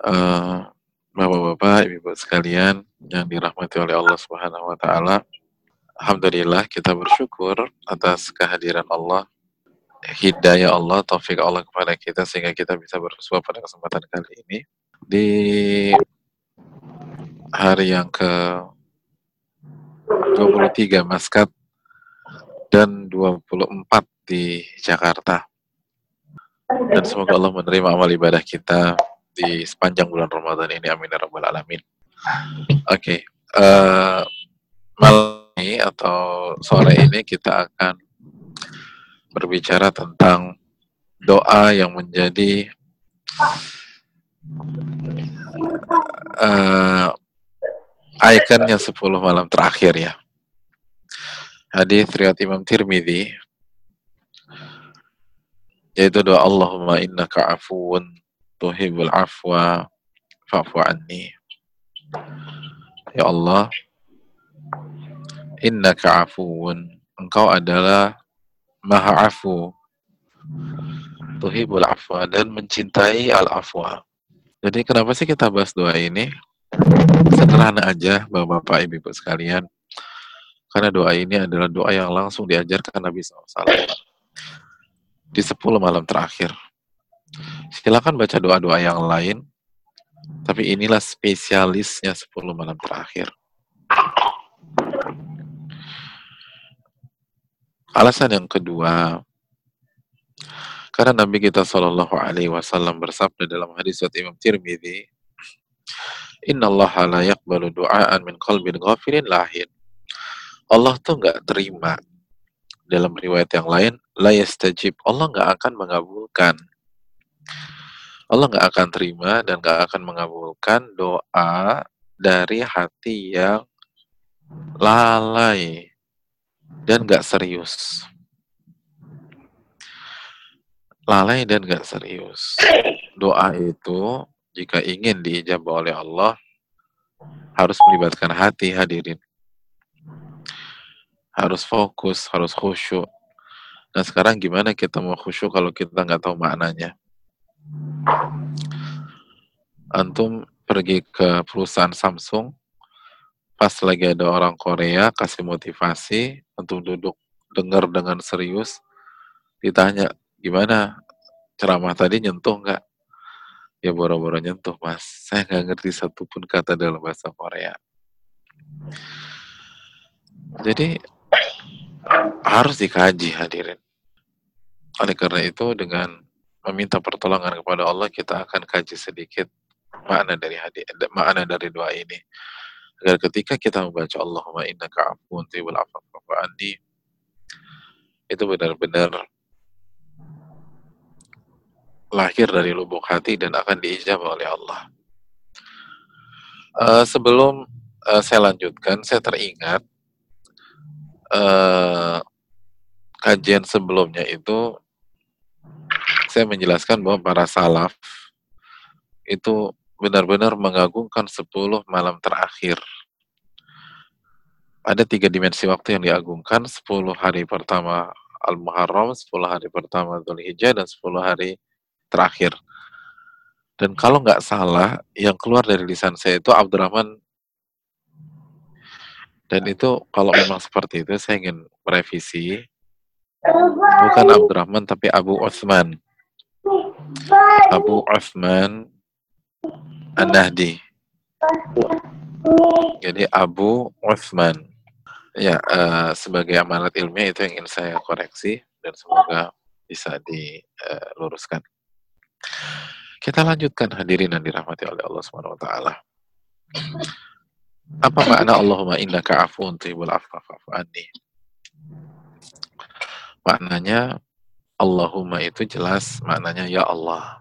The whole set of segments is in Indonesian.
Uh, Bapak-bapak, ibu-ibu sekalian yang dirahmati oleh Allah Subhanahu wa taala. Alhamdulillah kita bersyukur atas kehadiran Allah, hidayah Allah, taufik Allah kepada kita sehingga kita bisa bersua pada kesempatan kali ini di hari yang ke 23 Maskat dan 24 di Jakarta. Dan semoga Allah menerima amal ibadah kita di sepanjang bulan Ramadan ini. Amin ya rabbal alamin. Oke, okay. uh, eh, malam ini atau sore ini kita akan berbicara tentang doa yang menjadi uh, ikonnya 10 malam terakhir ya. Hadis riwayat Imam Tirmidzi yaitu doa Allahumma innaka afuun tuhibul afwa fa'fu anni. Ya Allah, innaka afuun, engkau adalah maha afu, tuhibul afwa, dan mencintai al-afwa. Jadi kenapa sih kita bahas doa ini? Sederhana aja, Bapak-Bapak, Ibu-Ibu sekalian. Karena doa ini adalah doa yang langsung diajarkan Nabi SAW di 10 malam terakhir. Silakan baca doa-doa yang lain, tapi inilah spesialisnya 10 malam terakhir. Alasan yang kedua, karena Nabi kita Shallallahu Alaihi Wasallam bersabda dalam hadis Imam Tirmidzi, Inna Allah la yakbalu du'aan min qalbin ghafirin lahin. Allah tuh nggak terima dalam riwayat yang lain la yastajib Allah nggak akan mengabulkan Allah nggak akan terima dan nggak akan mengabulkan doa dari hati yang lalai dan nggak serius lalai dan nggak serius doa itu jika ingin diijabah oleh Allah harus melibatkan hati hadirin harus fokus, harus khusyuk. Nah sekarang gimana kita mau khusyuk kalau kita nggak tahu maknanya? Antum pergi ke perusahaan Samsung, pas lagi ada orang Korea kasih motivasi untuk duduk dengar dengan serius, ditanya gimana ceramah tadi nyentuh nggak? Ya boro-boro nyentuh mas, saya nggak ngerti satupun kata dalam bahasa Korea. Jadi harus dikaji hadirin. Oleh karena itu dengan meminta pertolongan kepada Allah kita akan kaji sedikit makna dari hadis makna dari doa ini agar ketika kita membaca Allahumma innaka afuwun tuhibbul afwa itu benar-benar lahir dari lubuk hati dan akan diijabah oleh Allah. Uh, sebelum uh, saya lanjutkan, saya teringat uh, kajian sebelumnya itu saya menjelaskan bahwa para salaf itu benar-benar mengagungkan 10 malam terakhir. Ada tiga dimensi waktu yang diagungkan, 10 hari pertama Al-Muharram, 10 hari pertama Dhul Hijjah, dan 10 hari terakhir. Dan kalau nggak salah, yang keluar dari lisan saya itu Abdurrahman dan itu kalau memang seperti itu saya ingin merevisi bukan Abdurrahman tapi Abu Uthman. Abu Uthman An-Nahdi. Jadi Abu Uthman. Ya, uh, sebagai amanat ilmiah itu yang ingin saya koreksi dan semoga bisa diluruskan. Kita lanjutkan hadirin yang dirahmati oleh Allah Subhanahu wa taala. Apa makna Allahumma innaka afuun tuhibul afwa fa'fu anni? Maknanya Allahumma itu jelas maknanya ya Allah.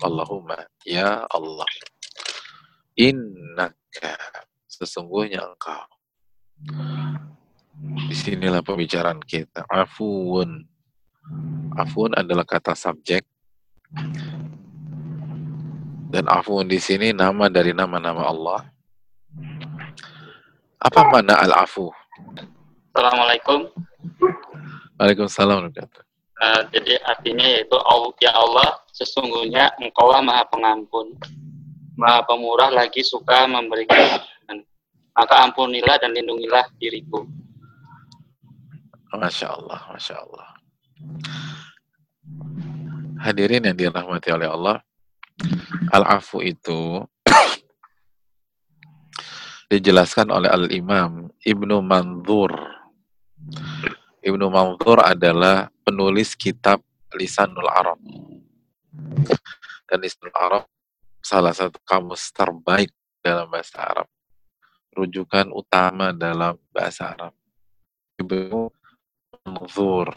Allahumma ya Allah. Innaka sesungguhnya engkau. Di sinilah pembicaraan kita. Afuun. Afuun adalah kata subjek. Dan afuun di sini nama dari nama-nama Allah apa makna al-afu? Assalamualaikum. Waalaikumsalam. Uh, jadi artinya yaitu ya Allah sesungguhnya engkau maha pengampun. Maha Pemurah lagi suka memberikan. Maka ampunilah dan lindungilah diriku. Masya Allah, Masya Allah. Hadirin yang dirahmati oleh Allah, Al-Afu itu dijelaskan oleh Al-Imam Ibnu Mandur. Ibnu Mandur adalah penulis kitab Lisanul Arab. Dan Lisanul Arab salah satu kamus terbaik dalam bahasa Arab. Rujukan utama dalam bahasa Arab. Ibnu Manzur.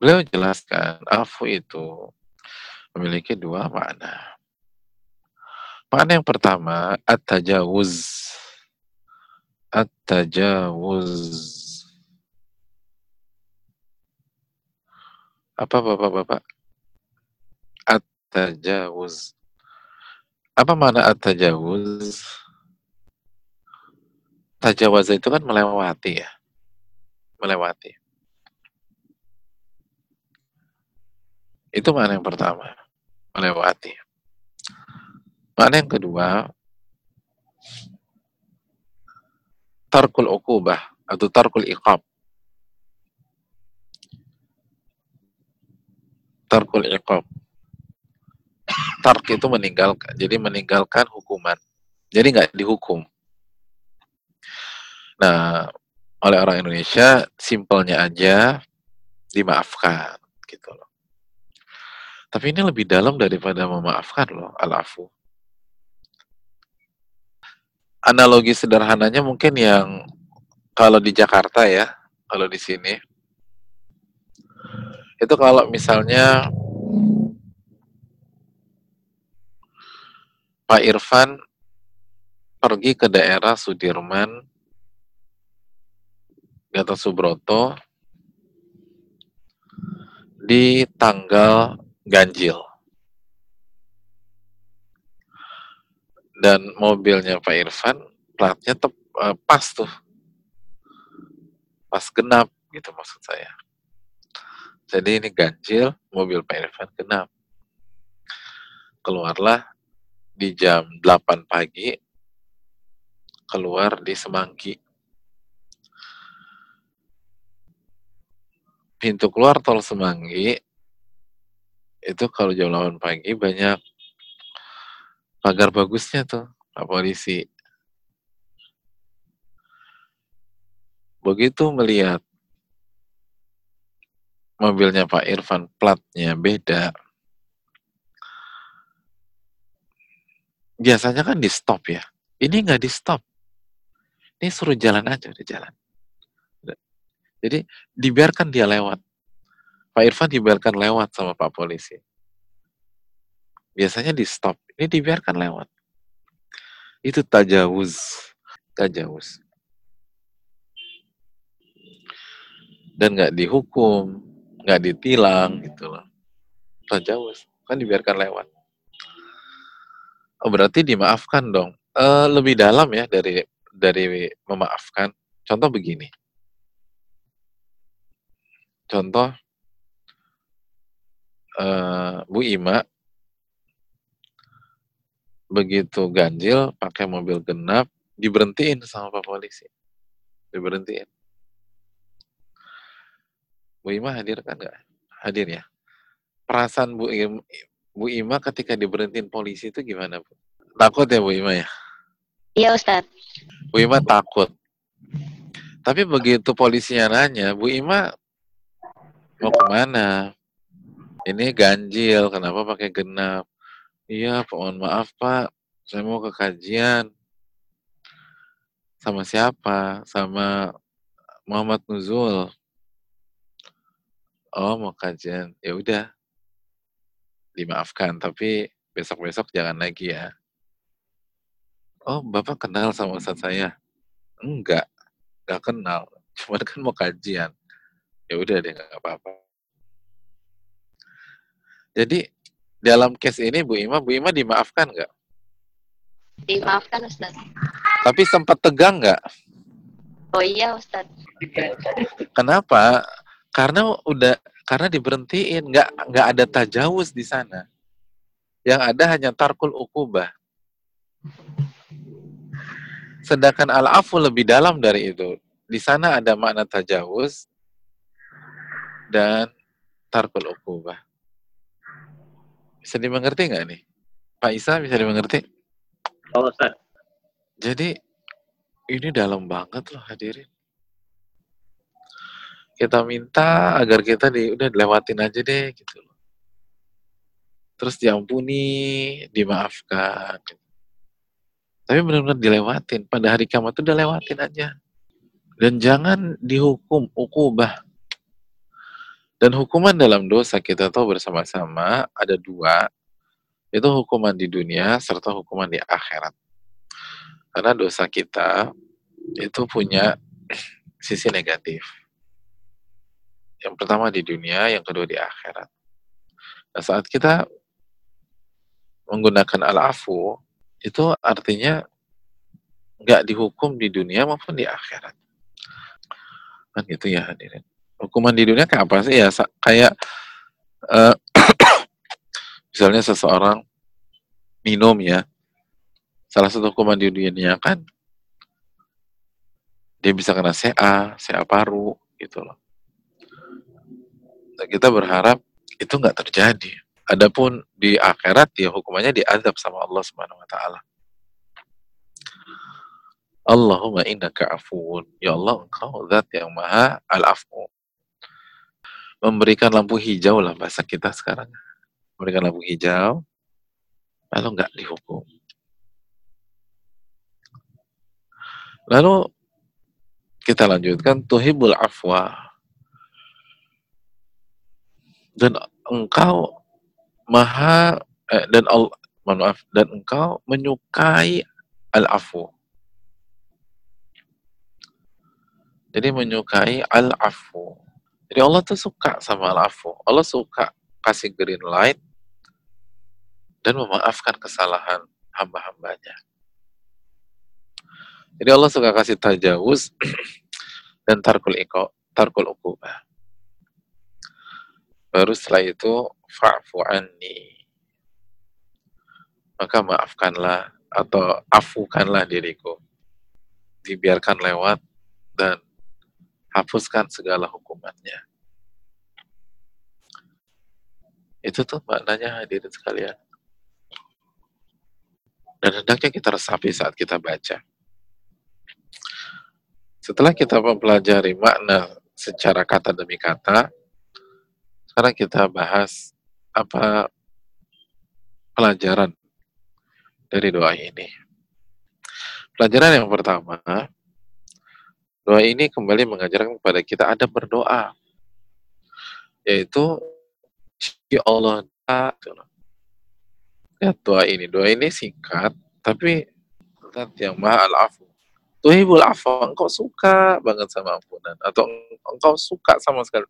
Beliau jelaskan, afu itu memiliki dua makna. Makna yang pertama, at-tajawuz. At-tajawuz. Apa Bapak-bapak? At-tajawuz. Apa mana at-tajawuz? Tajawaz itu kan melewati ya. Melewati. Itu mana yang pertama. Melewati. Mana yang kedua, tarkul ukubah atau tarkul iqab. Tarkul iqab tark itu meninggalkan. Jadi meninggalkan hukuman. Jadi nggak dihukum. Nah, oleh orang Indonesia simpelnya aja dimaafkan gitu loh. Tapi ini lebih dalam daripada memaafkan loh, al-afu. Analogi sederhananya mungkin yang kalau di Jakarta ya, kalau di sini itu kalau misalnya Pak Irfan pergi ke daerah Sudirman, Gatot Subroto di tanggal ganjil. Dan mobilnya Pak Irfan platnya tep, uh, pas tuh. Pas genap gitu maksud saya. Jadi ini ganjil, mobil Pak Irfan genap. Keluarlah di jam 8 pagi keluar di Semanggi. Pintu keluar tol Semanggi itu kalau jam 8 pagi banyak pagar bagusnya tuh Pak Polisi. Begitu melihat mobilnya Pak Irfan platnya beda, biasanya kan di stop ya. Ini nggak di stop. Ini suruh jalan aja udah jalan. Jadi dibiarkan dia lewat. Pak Irfan dibiarkan lewat sama Pak Polisi. Biasanya di stop. Ini dibiarkan lewat. Itu tajawuz. Tajawuz. Dan nggak dihukum, nggak ditilang gitu loh. Tajawuz. Kan dibiarkan lewat. Oh, berarti dimaafkan dong. Uh, lebih dalam ya dari dari memaafkan. Contoh begini. Contoh uh, Bu Ima begitu ganjil pakai mobil genap diberhentiin sama Pak Polisi. Diberhentiin. Bu Ima hadir kan nggak? Hadir ya. Perasaan Bu Ima, Bu Ima ketika diberhentiin polisi itu gimana, Bu? Takut ya Bu Ima ya? Iya, Ustaz. Bu Ima takut. Tapi begitu polisinya nanya, Bu Ima mau ke mana? Ini ganjil, kenapa pakai genap? Iya, mohon maaf Pak, saya mau ke kajian. Sama siapa? Sama Muhammad Nuzul. Oh, mau kajian. Ya udah, dimaafkan, tapi besok-besok jangan lagi ya. Oh, Bapak kenal sama Ustaz saya? Enggak, enggak kenal. Cuma kan mau kajian. Ya udah deh, enggak apa-apa. Jadi, dalam case ini Bu Ima, Bu Ima dimaafkan enggak? Dimaafkan Ustaz. Tapi sempat tegang enggak? Oh iya Ustaz. Kenapa? Karena udah karena diberhentiin, nggak nggak ada tajawuz di sana. Yang ada hanya tarkul ukubah. Sedangkan al-afu lebih dalam dari itu. Di sana ada makna tajawuz dan tarkul ukubah. Bisa dimengerti nggak nih? Pak Isa bisa dimengerti? Oh, Ustaz. Jadi ini dalam banget loh hadirin. Kita minta agar kita di udah lewatin aja deh gitu loh. Terus diampuni, dimaafkan. Gitu. Tapi benar-benar dilewatin. Pada hari kiamat itu udah lewatin aja. Dan jangan dihukum ukubah. Dan hukuman dalam dosa kita tahu bersama-sama ada dua. Itu hukuman di dunia serta hukuman di akhirat. Karena dosa kita itu punya sisi negatif. Yang pertama di dunia, yang kedua di akhirat. Nah, saat kita menggunakan al-afu, itu artinya nggak dihukum di dunia maupun di akhirat. Kan gitu ya hadirin. Hukuman di dunia kayak apa sih ya? Kayak uh, misalnya seseorang minum ya. Salah satu hukuman di dunia kan dia bisa kena CA, CA paru gitu loh. Nah, kita berharap itu nggak terjadi. Adapun di akhirat ya hukumannya diadab sama Allah Subhanahu wa taala. Allahumma innaka afuun. Ya Allah, engkau zat yang maha al-afu. Memberikan lampu hijau lah bahasa kita sekarang. Memberikan lampu hijau, lalu nggak dihukum. Lalu kita lanjutkan tuhibul afwa. Dan engkau maha eh, dan Allah maaf dan engkau menyukai al-afu Jadi menyukai al-afu. Jadi Allah tuh suka sama al-afu. Allah suka kasih green light dan memaafkan kesalahan hamba-hambanya. Jadi Allah suka kasih tajawuz dan tarkul iko, tarkul ukubah. Baru setelah itu fa'fu anni. Maka maafkanlah atau afukanlah diriku. Dibiarkan lewat dan hapuskan segala hukumannya. Itu tuh maknanya hadirin sekalian. Dan hendaknya kita resapi saat kita baca. Setelah kita mempelajari makna secara kata demi kata, sekarang kita bahas apa pelajaran dari doa ini. Pelajaran yang pertama, Doa ini kembali mengajarkan kepada kita ada berdoa. Yaitu ya Allah Lihat doa ini. Doa ini singkat, tapi zat yang maha al-afu. Tuhibul afa, engkau suka banget sama ampunan. Atau engkau suka sama sekali.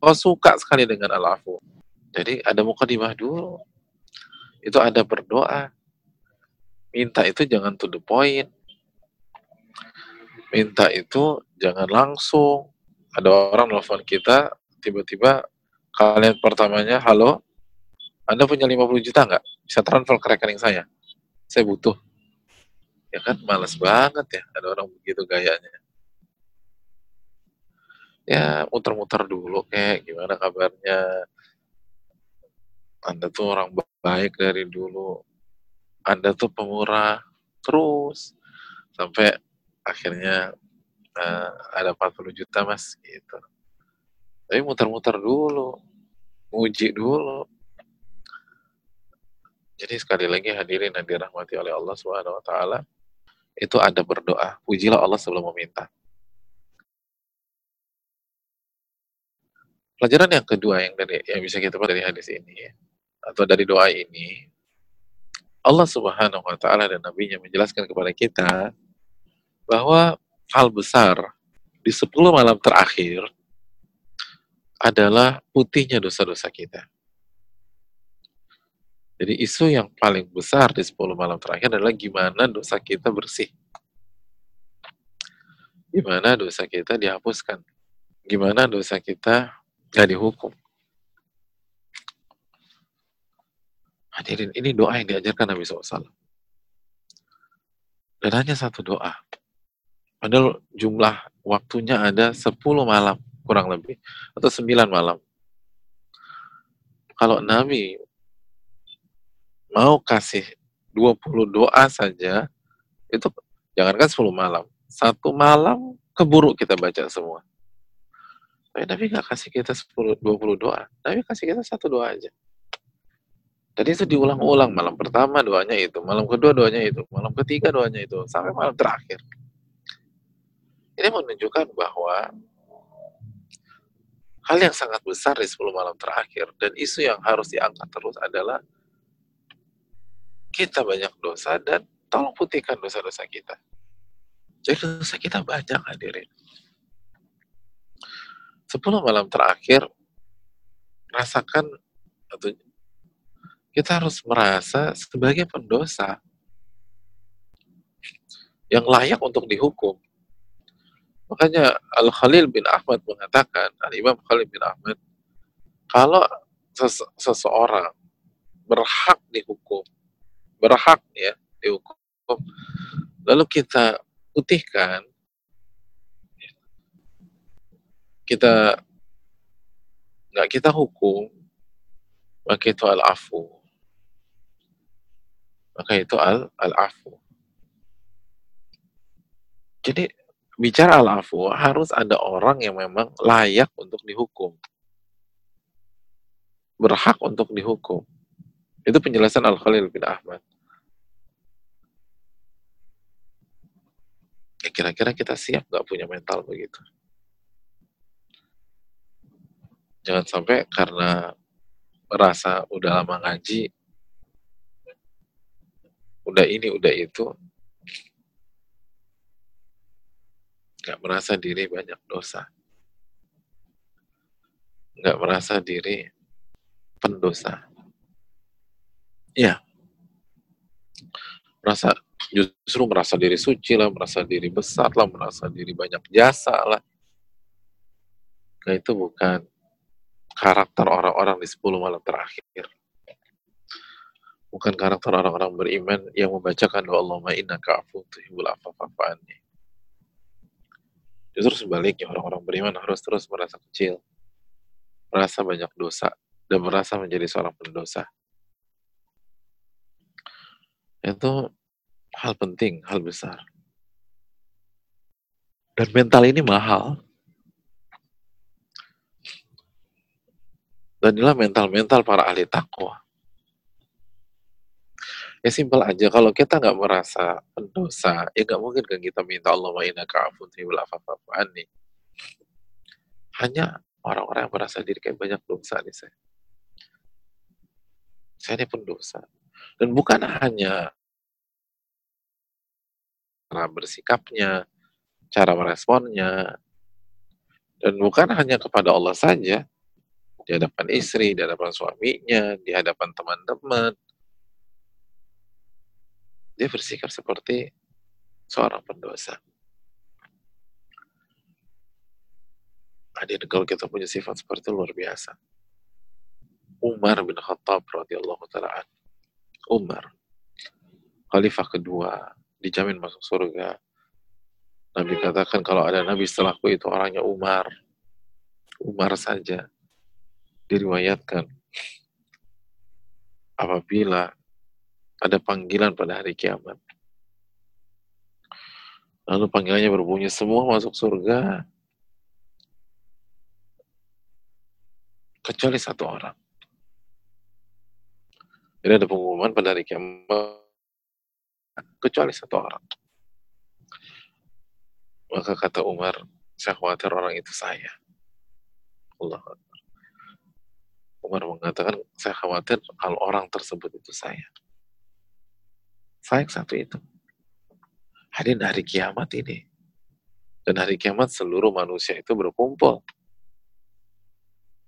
Engkau suka sekali dengan al-afu. Jadi ada mukadimah dulu. Itu ada berdoa. Minta itu jangan to the point minta itu jangan langsung. Ada orang nelfon kita tiba-tiba kalian pertamanya halo anda punya 50 juta nggak? Bisa transfer ke rekening saya? Saya butuh. Ya kan males banget ya ada orang begitu gayanya. Ya muter-muter dulu kayak gimana kabarnya? Anda tuh orang baik dari dulu. Anda tuh pemurah terus. Sampai akhirnya uh, ada 40 juta mas gitu tapi muter-muter dulu uji dulu jadi sekali lagi hadirin yang dirahmati oleh Allah Subhanahu wa taala itu ada berdoa. Pujilah Allah sebelum meminta. Pelajaran yang kedua yang dari yang bisa kita dari hadis ini atau dari doa ini Allah Subhanahu wa taala dan nabinya menjelaskan kepada kita bahwa hal besar di 10 malam terakhir adalah putihnya dosa-dosa kita. Jadi isu yang paling besar di 10 malam terakhir adalah gimana dosa kita bersih. Gimana dosa kita dihapuskan. Gimana dosa kita gak dihukum. Hadirin, ini doa yang diajarkan Nabi SAW. Dan hanya satu doa. Padahal jumlah waktunya ada 10 malam, kurang lebih. Atau 9 malam. Kalau Nabi mau kasih 20 doa saja, itu jangankan 10 malam. Satu malam keburu kita baca semua. Tapi Nabi nggak kasih kita 10, 20 doa. Nabi kasih kita satu doa aja. Dan itu diulang-ulang malam pertama doanya itu, malam kedua doanya itu, malam ketiga doanya itu, sampai malam terakhir. Ini menunjukkan bahwa hal yang sangat besar di 10 malam terakhir dan isu yang harus diangkat terus adalah kita banyak dosa dan tolong putihkan dosa-dosa kita. Jadi dosa kita banyak hadirin. 10 malam terakhir rasakan atau kita harus merasa sebagai pendosa yang layak untuk dihukum. Makanya Al-Khalil bin Ahmad mengatakan, Al-Imam Khalil bin Ahmad, kalau sese seseorang berhak dihukum, berhak ya dihukum, lalu kita putihkan, kita nggak kita hukum, maka itu al-afu maka itu al al-afu. Jadi bicara al-afu harus ada orang yang memang layak untuk dihukum. Berhak untuk dihukum. Itu penjelasan Al-Khalil bin Ahmad. Ya kira-kira kita siap nggak punya mental begitu? Jangan sampai karena merasa udah lama ngaji, udah ini udah itu nggak merasa diri banyak dosa. Nggak merasa diri pendosa. Ya merasa justru merasa diri suci lah merasa diri besar lah merasa diri banyak jasa lah. Nah itu bukan karakter orang-orang di 10 malam terakhir. Bukan karakter orang-orang beriman yang membacakan doa Allahumma innaka afuwwun tuhibbul afwa fa'fu Justru sebaliknya orang-orang beriman harus terus merasa kecil, merasa banyak dosa dan merasa menjadi seorang pendosa. Itu hal penting, hal besar. Dan mental ini mahal. Dan inilah mental-mental para ahli takwa. Ya simpel aja, kalau kita nggak merasa pendosa, ya nggak mungkin kan kita minta Allah innaka afun anni. Hanya orang-orang yang merasa diri kayak banyak dosa nih saya. Saya ini pendosa. Dan bukan hanya cara bersikapnya, cara meresponnya, dan bukan hanya kepada Allah saja, di hadapan istri, di hadapan suaminya, di hadapan teman-teman, dia bersikap seperti seorang pendosa. Hadir kalau kita punya sifat seperti itu luar biasa. Umar bin Khattab radhiyallahu taala Umar khalifah kedua dijamin masuk surga. Nabi katakan kalau ada nabi setelahku itu orangnya Umar. Umar saja diriwayatkan apabila ada panggilan pada hari kiamat. Lalu panggilannya berbunyi, semua masuk surga. Kecuali satu orang. Jadi ada pengumuman pada hari kiamat, kecuali satu orang. Maka kata Umar, saya khawatir orang itu saya. Allah Umar mengatakan, saya khawatir kalau orang tersebut itu saya. Sayang satu itu. Hadir hari kiamat ini. Dan hari kiamat seluruh manusia itu berkumpul.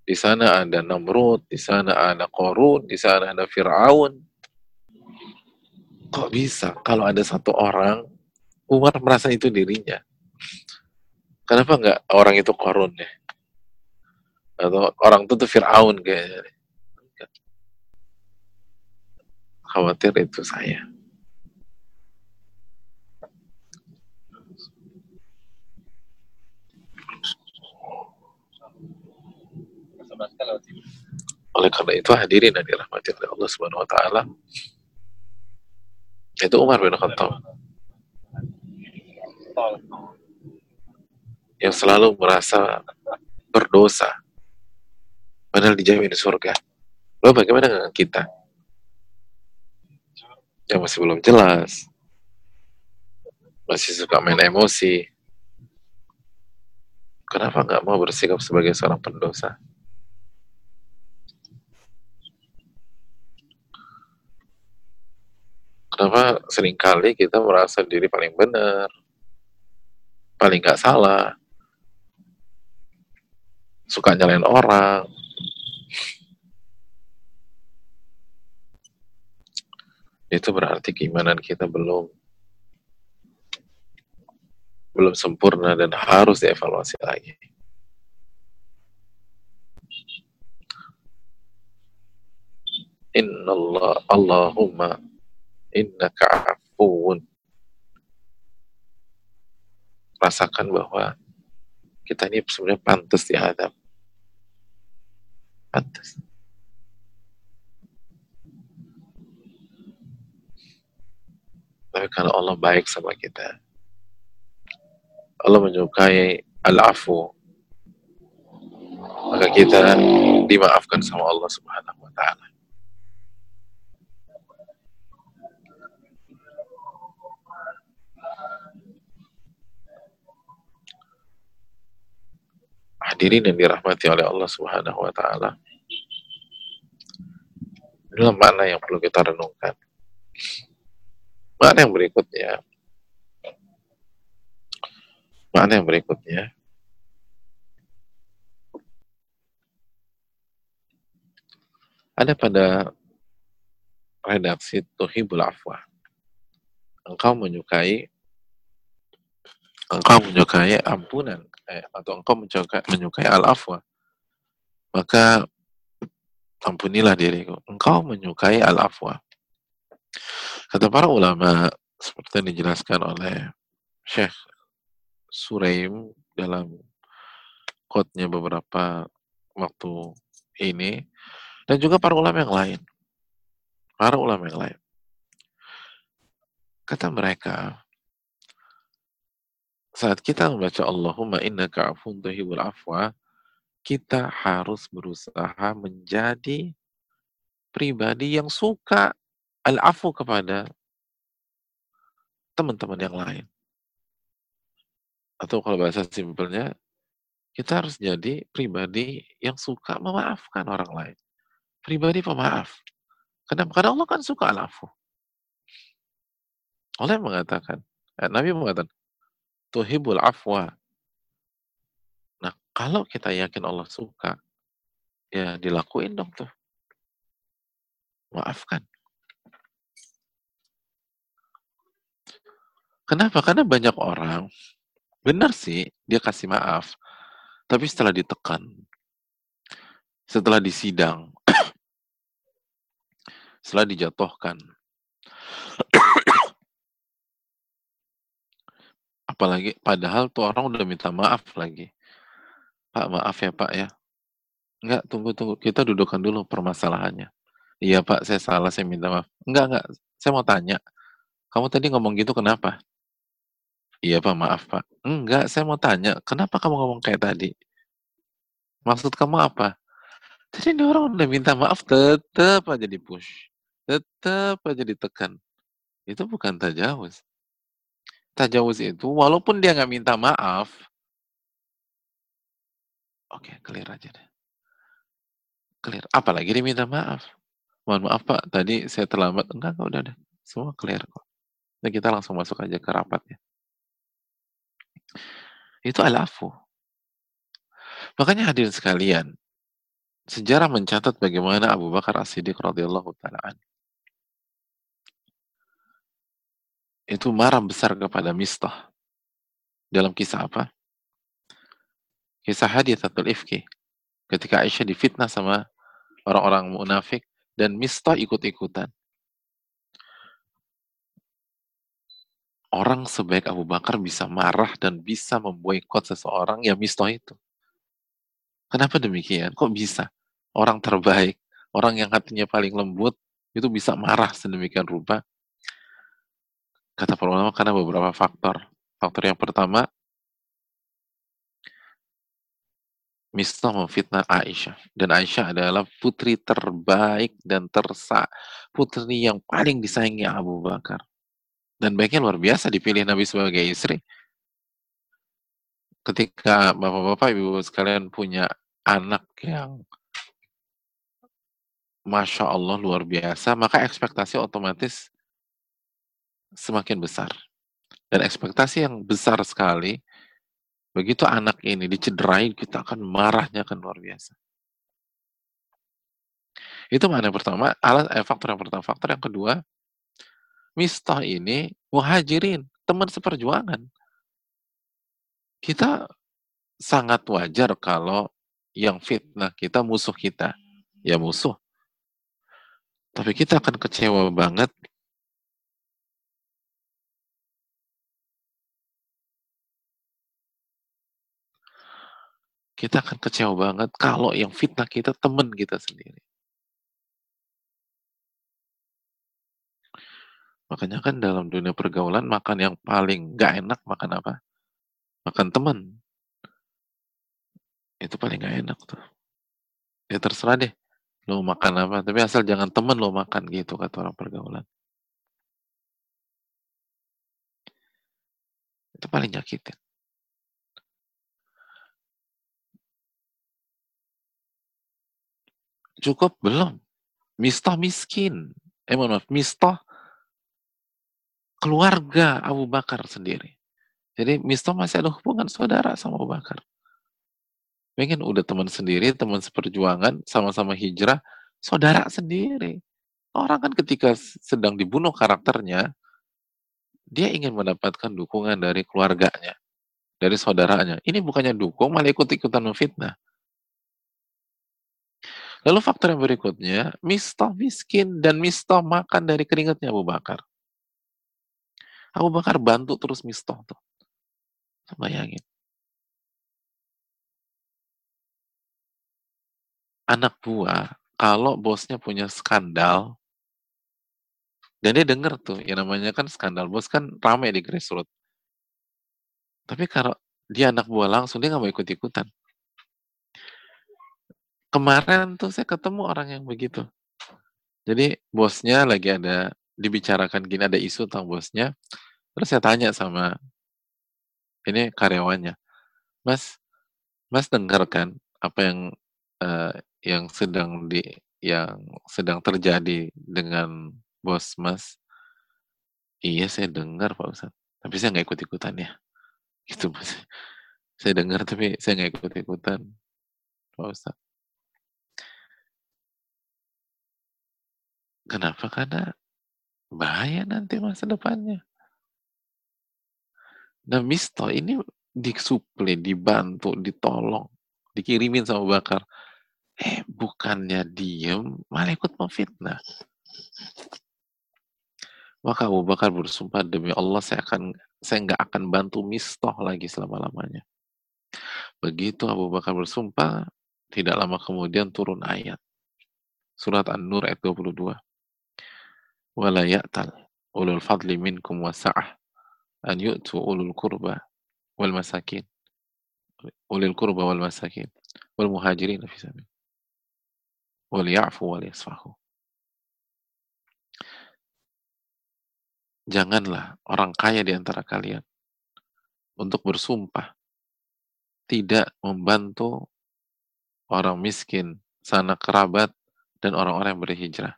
Di sana ada Namrud, di sana ada Korun, di sana ada Fir'aun. Kok bisa kalau ada satu orang, Umar merasa itu dirinya. Kenapa nggak orang itu Korun ya? Atau orang itu tuh Fir'aun kayaknya. khawatir itu saya. Oleh karena itu hadirin yang dirahmati oleh Allah Subhanahu wa taala. Itu Umar bin Khattab yang selalu merasa berdosa padahal dijamin surga. Lalu bagaimana dengan kita? Yang masih belum jelas, masih suka main emosi. Kenapa nggak mau bersikap sebagai seorang pendosa? Kenapa sering kali kita merasa diri paling benar, paling nggak salah, suka nyalain orang. Itu berarti keimanan kita belum belum sempurna dan harus dievaluasi lagi. Inna Allah Allahumma innaka afuun. Rasakan bahwa kita ini sebenarnya pantas dihadap. Pantas. Tapi kalau Allah baik sama kita, Allah menyukai al-afu, maka kita dimaafkan sama Allah Subhanahu wa taala. Hadirin yang dirahmati oleh Allah Subhanahu wa taala. Inilah makna yang perlu kita renungkan. Makna yang berikutnya Makna yang berikutnya ada pada redaksi Tuhibul Afwa. Engkau menyukai engkau menyukai ampunan eh, atau engkau menyukai, menyukai al-afwa? Maka ampunilah diriku. Engkau menyukai al-afwa. Kata para ulama seperti yang dijelaskan oleh Syekh Suraim dalam quote-nya beberapa waktu ini dan juga para ulama yang lain. Para ulama yang lain. Kata mereka saat kita membaca Allahumma innaka afun tuhibul afwa, kita harus berusaha menjadi pribadi yang suka al-afu kepada teman-teman yang lain. Atau kalau bahasa simpelnya, kita harus jadi pribadi yang suka memaafkan orang lain. Pribadi pemaaf. Karena Allah kan suka al-afu. Allah mengatakan, eh, Nabi mengatakan, tuhibul afwa. Nah, kalau kita yakin Allah suka, ya dilakuin dong tuh. Maafkan. Kenapa? Karena banyak orang, benar sih, dia kasih maaf. Tapi setelah ditekan, setelah disidang, setelah dijatuhkan, Apalagi padahal tuh orang udah minta maaf lagi. Pak, maaf ya Pak ya. Enggak, tunggu, tunggu. Kita dudukkan dulu permasalahannya. Iya Pak, saya salah, saya minta maaf. Enggak, enggak. Saya mau tanya. Kamu tadi ngomong gitu kenapa? Iya Pak, maaf Pak. Enggak, saya mau tanya. Kenapa kamu ngomong kayak tadi? Maksud kamu apa? Jadi ini orang udah minta maaf, tetap aja di push. Tetap aja ditekan. Itu bukan tajawuz tajawuz itu walaupun dia nggak minta maaf, oke clear aja deh. Clear. Apalagi dia minta maaf. Mohon maaf Pak, tadi saya terlambat. Enggak, enggak udah deh. Semua clear kok. Dan kita langsung masuk aja ke rapatnya. Itu alafu. Makanya hadirin sekalian, sejarah mencatat bagaimana Abu Bakar As-Siddiq radhiyallahu taala itu marah besar kepada Mistah. Dalam kisah apa? Kisah hadithatul ifki. Ketika Aisyah difitnah sama orang-orang munafik dan Mistah ikut-ikutan. Orang sebaik Abu Bakar bisa marah dan bisa memboikot seseorang yang Mistah itu. Kenapa demikian? Kok bisa? Orang terbaik, orang yang hatinya paling lembut itu bisa marah sedemikian rupa Kata para ulama karena beberapa faktor. Faktor yang pertama, Mistah memfitnah Aisyah. Dan Aisyah adalah putri terbaik dan tersa. Putri yang paling disayangi Abu Bakar. Dan baiknya luar biasa dipilih Nabi sebagai istri. Ketika bapak-bapak, ibu sekalian punya anak yang Masya Allah luar biasa, maka ekspektasi otomatis semakin besar. Dan ekspektasi yang besar sekali Begitu anak ini dicederai, kita akan marahnya akan luar biasa. Itu mana pertama, alat eh, faktor yang pertama. Faktor yang kedua, Mistah ini muhajirin, teman seperjuangan. Kita sangat wajar kalau yang fitnah kita musuh kita. Ya musuh. Tapi kita akan kecewa banget kita akan kecewa banget kalau yang fitnah kita teman kita sendiri. Makanya kan dalam dunia pergaulan makan yang paling gak enak makan apa? Makan teman. Itu paling gak enak tuh. Ya terserah deh. Lo makan apa. Tapi asal jangan teman lo makan gitu kata orang pergaulan. Itu paling nyakitin. Cukup belum? Mistah miskin. Eh mohon maaf, Mistah keluarga Abu Bakar sendiri. Jadi Mistah masih ada hubungan saudara sama Abu Bakar. Pengen udah teman sendiri, teman seperjuangan, sama-sama hijrah, saudara sendiri. Orang kan ketika sedang dibunuh karakternya, dia ingin mendapatkan dukungan dari keluarganya, dari saudaranya. Ini bukannya dukung, malah ikut-ikutan memfitnah. Lalu faktor yang berikutnya, Mistah miskin dan Mistah makan dari keringatnya Abu Bakar. Abu Bakar bantu terus Mistah tuh. Bayangin. Anak buah, kalau bosnya punya skandal, dan dia denger tuh, yang namanya kan skandal, bos kan rame di grassroots. Tapi kalau dia anak buah langsung, dia nggak mau ikut-ikutan. Kemarin tuh saya ketemu orang yang begitu. Jadi bosnya lagi ada dibicarakan gini ada isu tentang bosnya. Terus saya tanya sama ini karyawannya, Mas, Mas dengarkan apa yang uh, yang sedang di yang sedang terjadi dengan bos Mas? Iya saya dengar Pak Ustadz, tapi saya nggak ikut ikutan ya. Gitu Mas. Saya dengar tapi saya nggak ikut ikutan Pak Ustadz. Kenapa? Karena bahaya nanti masa depannya. Nah, Misto ini disuplai, dibantu, ditolong, dikirimin sama Bakar. Eh, bukannya diem, malah ikut memfitnah. Maka Abu Bakar bersumpah demi Allah saya akan saya nggak akan bantu Mistoh lagi selama-lamanya. Begitu Abu Bakar bersumpah, tidak lama kemudian turun ayat. Surat An-Nur ayat 22 wala ya'tal ulul fadli minkum wasa'ah an yu'tu ulul kurba wal masakin ulil kurba wal masakin wal muhajirin fi sabil wal ya'fu wal yasfahu Janganlah orang kaya di antara kalian untuk bersumpah tidak membantu orang miskin, sanak kerabat, dan orang-orang yang berhijrah.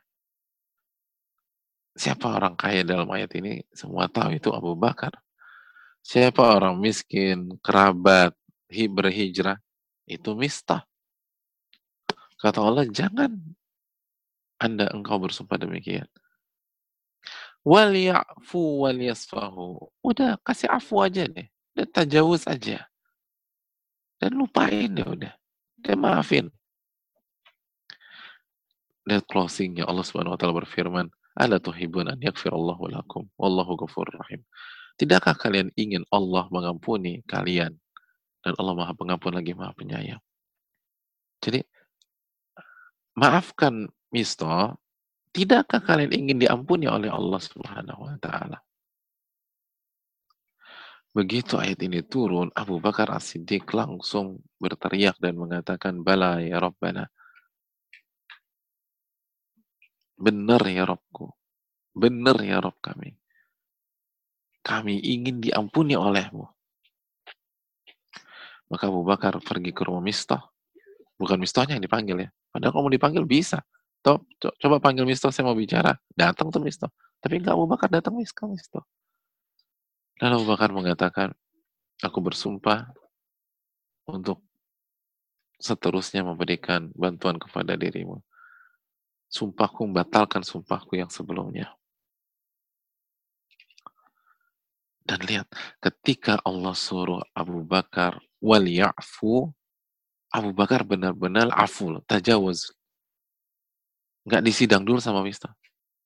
Siapa orang kaya dalam ayat ini? Semua tahu itu Abu Bakar. Siapa orang miskin, kerabat, berhijrah? Itu mistah. Kata Allah, jangan Anda engkau bersumpah demikian. Wal ya'fu wal yasfahu. Udah, kasih afu aja deh. Dan tajawuz aja. Dan lupain deh udah. Dan maafin. Lihat closingnya Allah Subhanahu wa taala berfirman, Ala tuhibun an yaghfirallahu lakum wallahu ghafurur rahim. Tidakkah kalian ingin Allah mengampuni kalian? Dan Allah maha pengampun lagi maha penyayang. Jadi, maafkan Misto, tidakkah kalian ingin diampuni oleh Allah Subhanahu wa taala? Begitu ayat ini turun, Abu Bakar As-Siddiq langsung berteriak dan mengatakan, Bala ya Rabbana. Benar ya Rabbku. Benar ya Rabb kami. Kami ingin diampuni olehmu. Maka Abu Bakar pergi ke rumah Mistah. Bukan Mistahnya yang dipanggil ya. Padahal kalau mau dipanggil bisa. Toh, coba panggil Mistah, saya mau bicara. Datang tuh Mistah. Tapi enggak Abu Bakar datang. Mistah. Lalu Abu Bakar mengatakan, aku bersumpah untuk seterusnya memberikan bantuan kepada dirimu. Sumpahku membatalkan sumpahku yang sebelumnya. Dan lihat, ketika Allah suruh Abu Bakar wal ya'fu, Abu Bakar benar-benar aful, tajawuz. Nggak disidang dulu sama Mister.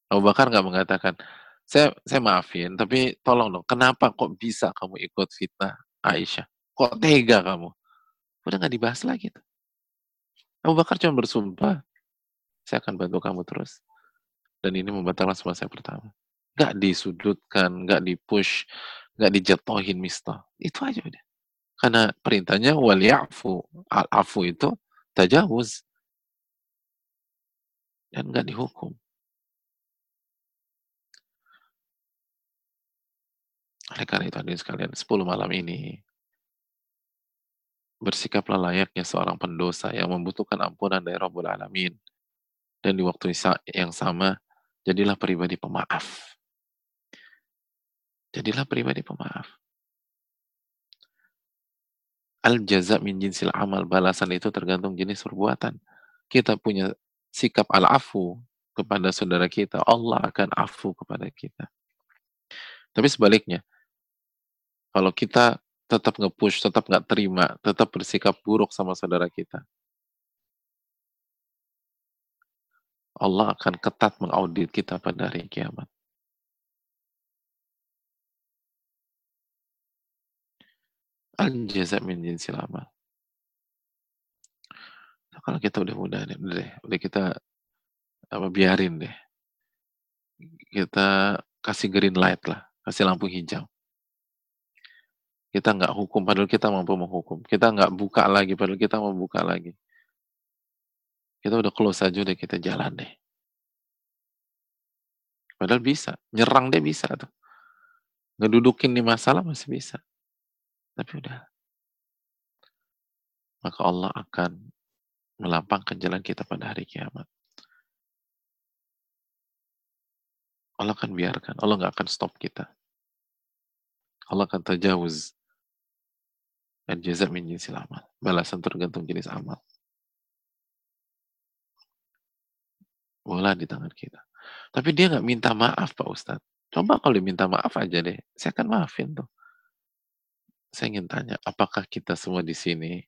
Abu Bakar nggak mengatakan, saya saya maafin, tapi tolong dong, kenapa kok bisa kamu ikut fitnah Aisyah? Kok tega kamu? Udah nggak dibahas lagi tuh. Abu Bakar cuma bersumpah, saya akan bantu kamu terus. Dan ini membatalkan sumpah saya pertama. Nggak disudutkan, nggak dipush, nggak dijatuhin mista. Itu aja udah. Karena perintahnya wal ya'fu. Al-afu itu tajawuz. Dan nggak dihukum. Oleh karena itu hadirin sekalian, 10 malam ini bersikaplah layaknya seorang pendosa yang membutuhkan ampunan dari Rabbul Alamin. Dan di waktu yang sama, jadilah pribadi pemaaf. Jadilah pribadi pemaaf. Al-jaza min jinsil amal, balasan itu tergantung jenis perbuatan. Kita punya sikap al-afu kepada saudara kita, Allah akan afu kepada kita. Tapi sebaliknya, kalau kita tetap nge-push, tetap nggak terima, tetap bersikap buruk sama saudara kita, Allah akan ketat mengaudit kita pada hari kiamat. Al-jaza min jinsil amal. Nah, kalau kita udah mudah deh, udah, udah kita apa biarin deh. Kita kasih green light lah, kasih lampu hijau. Kita nggak hukum, padahal kita mampu menghukum. Kita nggak buka lagi, padahal kita mau buka lagi. Kita udah close aja deh, kita jalan deh. Padahal bisa, nyerang deh bisa tuh. Ngedudukin di masalah masih bisa. Tapi udah. Maka Allah akan melampangkan jalan kita pada hari kiamat. Allah akan biarkan, Allah nggak akan stop kita. Allah akan tajawuz dan jaza min jinsil amal. Balasan tergantung jenis amal. Bola di tangan kita. Tapi dia nggak minta maaf Pak Ustadz. Coba kalau dia minta maaf aja deh. Saya akan maafin tuh. Saya ingin tanya, apakah kita semua di sini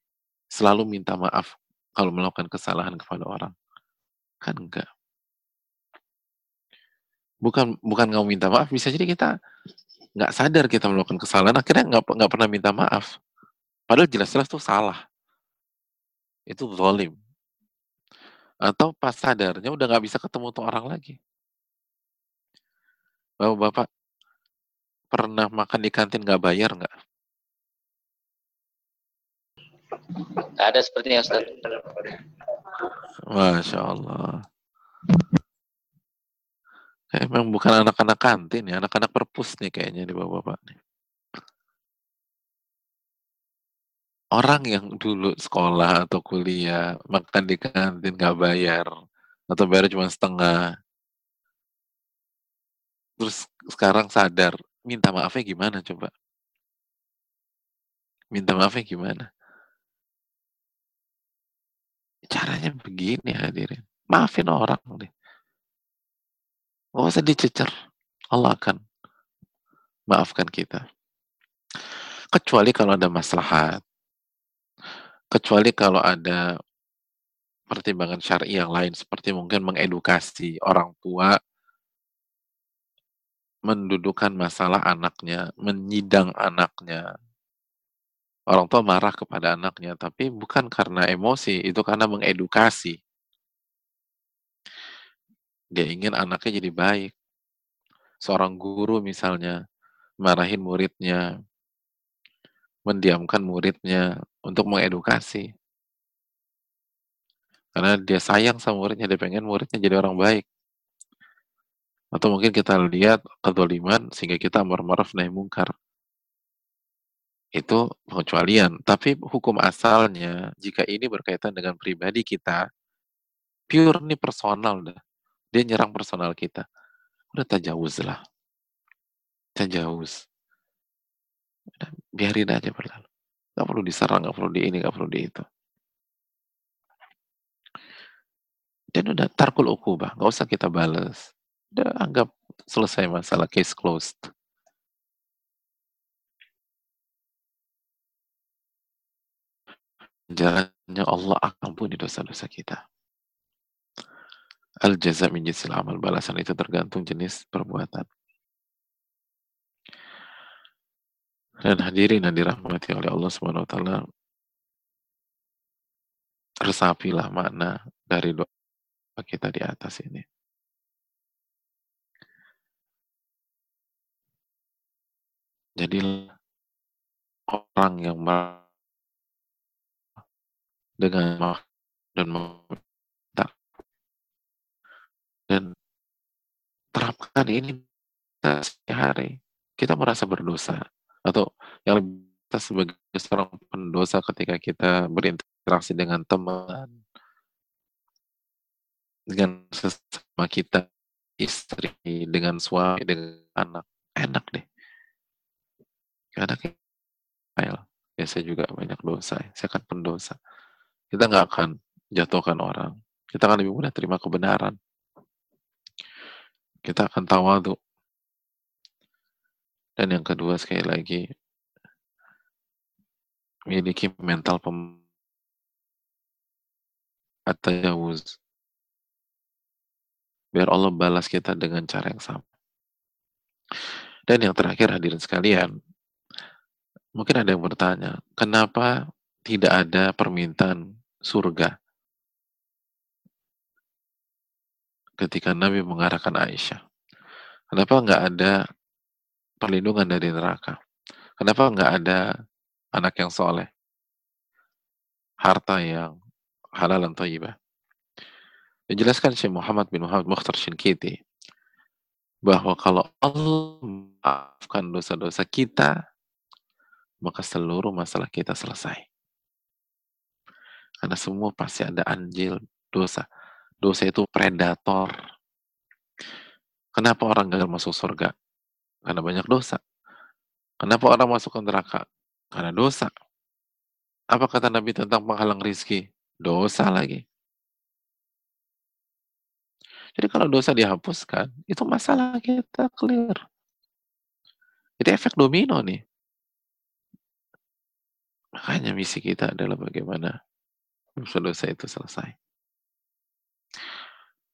selalu minta maaf kalau melakukan kesalahan kepada orang? Kan enggak. Bukan bukan nggak minta maaf, bisa jadi kita nggak sadar kita melakukan kesalahan, akhirnya nggak nggak pernah minta maaf. Padahal jelas-jelas tuh salah. Itu zalim. Atau pas sadarnya udah nggak bisa ketemu tuh orang lagi. Bapak-bapak pernah makan di kantin nggak bayar nggak? Nggak ada sepertinya Ustaz. Masya Allah. Emang bukan anak-anak kantin ya, anak-anak perpus nih kayaknya di bapak-bapak nih. Orang yang dulu sekolah atau kuliah, makan di kantin nggak bayar, atau bayar cuma setengah. Terus sekarang sadar, minta maafnya gimana coba? Minta maafnya gimana? Caranya begini hadirin. Maafin orang deh. Gak usah dicecer. Allah akan maafkan kita. Kecuali kalau ada maslahat kecuali kalau ada pertimbangan syar'i yang lain seperti mungkin mengedukasi orang tua mendudukan masalah anaknya, menyidang anaknya. Orang tua marah kepada anaknya, tapi bukan karena emosi, itu karena mengedukasi. Dia ingin anaknya jadi baik. Seorang guru misalnya, marahin muridnya, mendiamkan muridnya untuk mengedukasi. Karena dia sayang sama muridnya, dia pengen muridnya jadi orang baik. Atau mungkin kita lihat kedoliman sehingga kita amar nahi mungkar. Itu pengecualian. Tapi hukum asalnya, jika ini berkaitan dengan pribadi kita, pure ini personal dah. Dia nyerang personal kita. Udah tajawuz lah. Tajawuz. Biarin aja berlalu. Gak perlu diserang, gak perlu di ini, gak perlu di itu. Dan udah tarkul ukubah, gak usah kita balas. Udah anggap selesai masalah, case closed. Jalannya Allah akan ampuni dosa-dosa kita. Al jaza min jinsil amal balasan itu tergantung jenis perbuatan. Dan hadirin yang dirahmati oleh Allah Subhanahu wa taala resapilah makna dari doa kita di atas ini. Jadi orang yang dengan dan meminta. Dan terapkan ini sehari kita merasa berdosa atau yang lebih kita sebagai seorang pendosa ketika kita berinteraksi dengan teman dengan sesama kita istri dengan suami dengan anak enak deh karena kayak ya saya juga banyak dosa, saya akan pendosa. Kita nggak akan jatuhkan orang. Kita akan lebih mudah terima kebenaran. Kita akan tawadu. Dan yang kedua sekali lagi, memiliki mental pem atau biar Allah balas kita dengan cara yang sama. Dan yang terakhir hadirin sekalian, Mungkin ada yang bertanya, kenapa tidak ada permintaan surga ketika Nabi mengarahkan Aisyah? Kenapa nggak ada perlindungan dari neraka? Kenapa nggak ada anak yang soleh? Harta yang halal dan thayyibah. Dijelaskan Syekh Muhammad bin Muhammad Mukhtar Shinkiti bahwa kalau Allah maafkan dosa-dosa kita, maka seluruh masalah kita selesai. Karena semua pasti ada anjil, dosa. Dosa itu predator. Kenapa orang gagal masuk surga? Karena banyak dosa. Kenapa orang masuk ke neraka? Karena dosa. Apa kata Nabi tentang penghalang rizki? Dosa lagi. Jadi kalau dosa dihapuskan, itu masalah kita clear. Jadi efek domino nih. Makanya misi kita adalah bagaimana dosa-dosa itu selesai.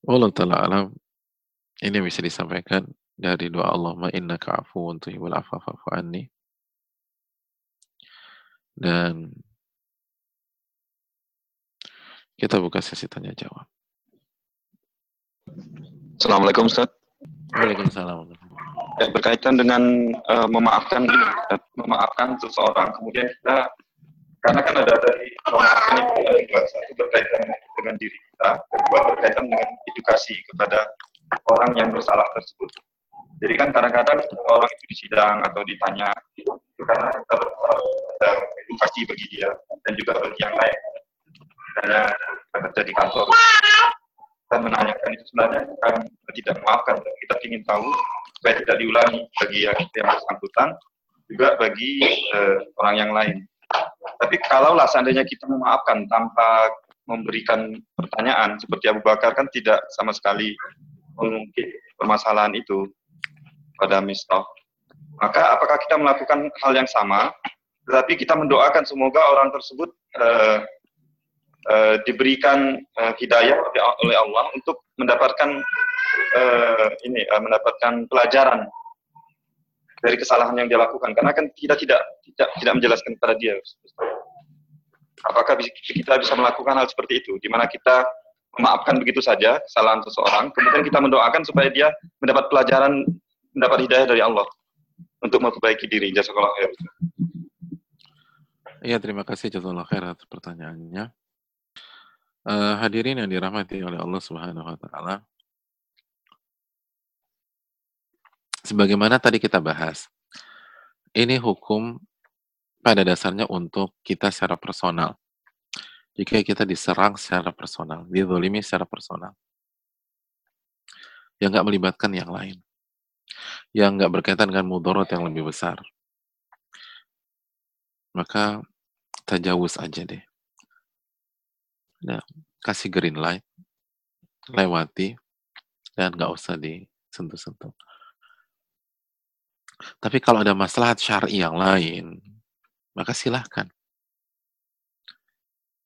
Allah Ta'ala alam, ini bisa disampaikan dari doa Allah, inna ka'afu tuhibul afa fa'fu anni. Dan kita buka sesi tanya jawab. Assalamualaikum Ustaz. Waalaikumsalam. Ya, berkaitan dengan uh, memaafkan memaafkan seseorang, kemudian kita karena kan ada dari pemahaman itu ada satu berkaitan dengan diri kita, kedua berkaitan dengan edukasi kepada orang yang bersalah tersebut. Jadi kan kadang-kadang orang itu disidang atau ditanya itu karena ada edukasi bagi dia dan juga bagi yang lain. Karena kerja di kantor kita menanyakan itu sebenarnya kan tidak memaafkan kita ingin tahu supaya tidak diulangi bagi yang bersangkutan juga bagi uh, orang yang lain tapi kalaulah seandainya kita memaafkan tanpa memberikan pertanyaan, seperti Abu Bakar kan tidak sama sekali mengungkit permasalahan itu pada Mistah. Maka apakah kita melakukan hal yang sama, tetapi kita mendoakan semoga orang tersebut uh, uh, diberikan uh, hidayah oleh Allah untuk mendapatkan uh, ini uh, mendapatkan pelajaran dari kesalahan yang dia lakukan. Karena kan kita tidak tidak tidak menjelaskan kepada dia. Apakah kita bisa melakukan hal seperti itu? Di mana kita memaafkan begitu saja kesalahan seseorang kemudian kita mendoakan supaya dia mendapat pelajaran mendapat hidayah dari Allah untuk memperbaiki diri jazakallahu khair Iya, terima kasih jazakallah khair atas pertanyaannya. Uh, hadirin yang dirahmati oleh Allah Subhanahu wa taala. Sebagaimana tadi kita bahas, ini hukum pada dasarnya untuk kita secara personal. Jika kita diserang secara personal, dizolimi secara personal, yang nggak melibatkan yang lain, yang nggak berkaitan dengan mudorot yang lebih besar, maka tajawus aja deh. Nah, kasih green light, lewati, dan nggak usah disentuh-sentuh. Tapi kalau ada masalah syari yang lain, maka silahkan.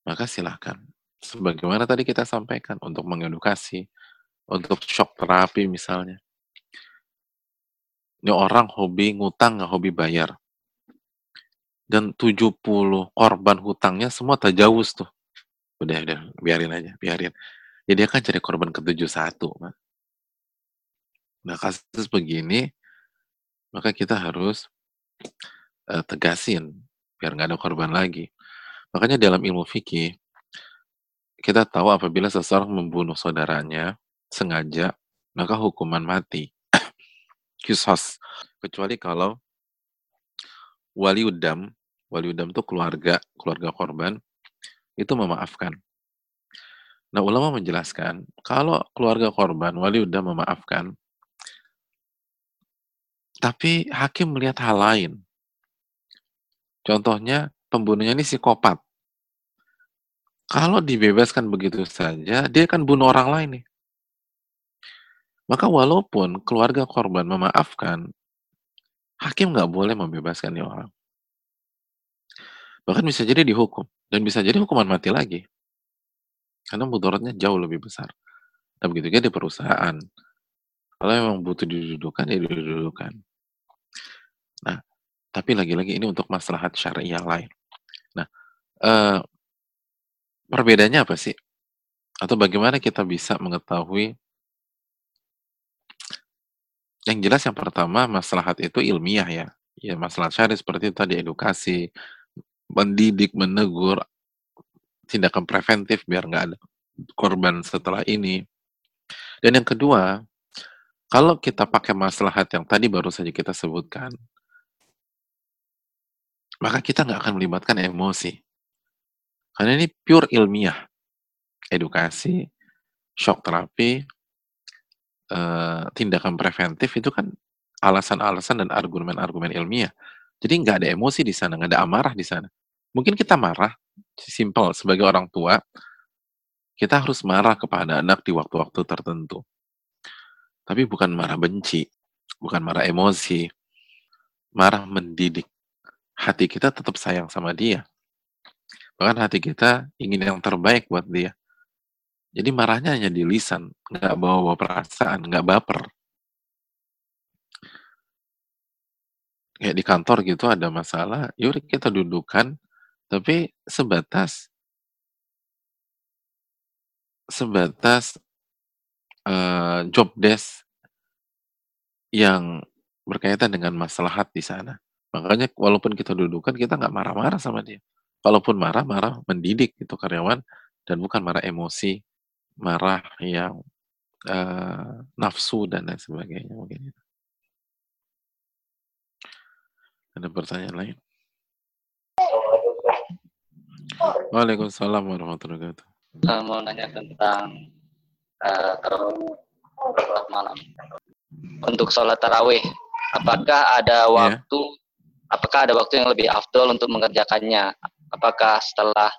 Maka silahkan. Sebagaimana tadi kita sampaikan, untuk mengedukasi, untuk shock terapi misalnya. Ini orang hobi ngutang, nggak hobi bayar dan 70 korban hutangnya semua tajawus tuh. Udah, udah, biarin aja, biarin. Jadi dia kan cari korban ke-71, Pak. Nah, kasus begini, maka kita harus uh, tegasin, biar nggak ada korban lagi. Makanya dalam ilmu fikih, kita tahu apabila seseorang membunuh saudaranya, sengaja, maka hukuman mati. Kisos. Kecuali kalau wali udam waliudam itu keluarga, keluarga korban, itu memaafkan. Nah, ulama menjelaskan, kalau keluarga korban, waliudam memaafkan, tapi hakim melihat hal lain. Contohnya, pembunuhnya ini psikopat. Kalau dibebaskan begitu saja, dia akan bunuh orang lain nih. Maka walaupun keluarga korban memaafkan, hakim nggak boleh membebaskan orang. Bahkan bisa jadi dihukum, dan bisa jadi hukuman mati lagi. Karena mudaratnya jauh lebih besar. Dan begitu juga di perusahaan. Kalau memang butuh didudukan, ya didudukan. Nah, tapi lagi-lagi ini untuk maslahat syari yang lain. Nah, eh, perbedaannya apa sih? Atau bagaimana kita bisa mengetahui yang jelas yang pertama maslahat itu ilmiah ya. Ya masalah syari seperti tadi edukasi, mendidik, menegur, tindakan preventif biar nggak ada korban setelah ini. Dan yang kedua, kalau kita pakai maslahat yang tadi baru saja kita sebutkan, maka kita nggak akan melibatkan emosi. Karena ini pure ilmiah. Edukasi, shock terapi, eh, tindakan preventif itu kan alasan-alasan dan argumen-argumen ilmiah. Jadi nggak ada emosi di sana, nggak ada amarah di sana. Mungkin kita marah, simple sebagai orang tua, kita harus marah kepada anak di waktu-waktu tertentu. Tapi bukan marah benci, bukan marah emosi, marah mendidik. Hati kita tetap sayang sama dia. Bahkan hati kita ingin yang terbaik buat dia. Jadi marahnya hanya di lisan, nggak bawa-bawa perasaan, nggak baper. Kayak di kantor gitu ada masalah, yuk kita dudukan, tapi sebatas sebatas, uh, job desk yang berkaitan dengan maslahat di sana. Makanya walaupun kita dudukan, kita nggak marah-marah sama dia. Kalaupun marah, marah mendidik itu karyawan dan bukan marah emosi, marah yang, uh, nafsu dan lain sebagainya mungkin itu. Ada pertanyaan lain? Waalaikumsalam warahmatullahi wabarakatuh. Uh, mau nanya tentang uh, sholat malam. Untuk sholat tarawih, apakah ada iya. waktu, yeah. apakah ada waktu yang lebih afdol untuk mengerjakannya? Apakah setelah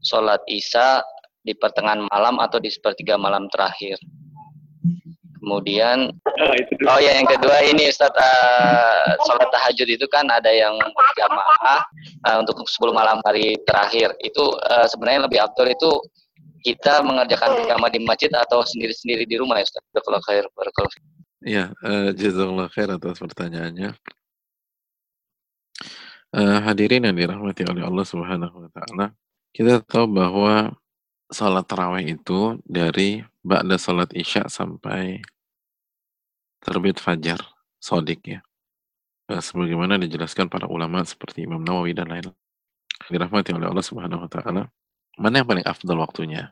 sholat isya di pertengahan malam atau di sepertiga malam terakhir? Kemudian, oh, oh ya yang kedua ini Ustaz, uh, sholat tahajud itu kan ada yang jamaah uh, untuk 10 malam hari terakhir. Itu uh, sebenarnya lebih afdol itu kita mengerjakan jamaah di masjid atau sendiri-sendiri di rumah ya Ustaz? Kalau khair, Iya, uh, jazakallah khair atas pertanyaannya. Uh, hadirin yang dirahmati oleh Allah Subhanahu wa taala, kita tahu bahwa salat tarawih itu dari ba'da salat Isya sampai terbit fajar sodik ya. Uh, sebagaimana dijelaskan para ulama seperti Imam Nawawi dan lain-lain. Dirahmati oleh Allah Subhanahu wa taala, mana yang paling afdal waktunya?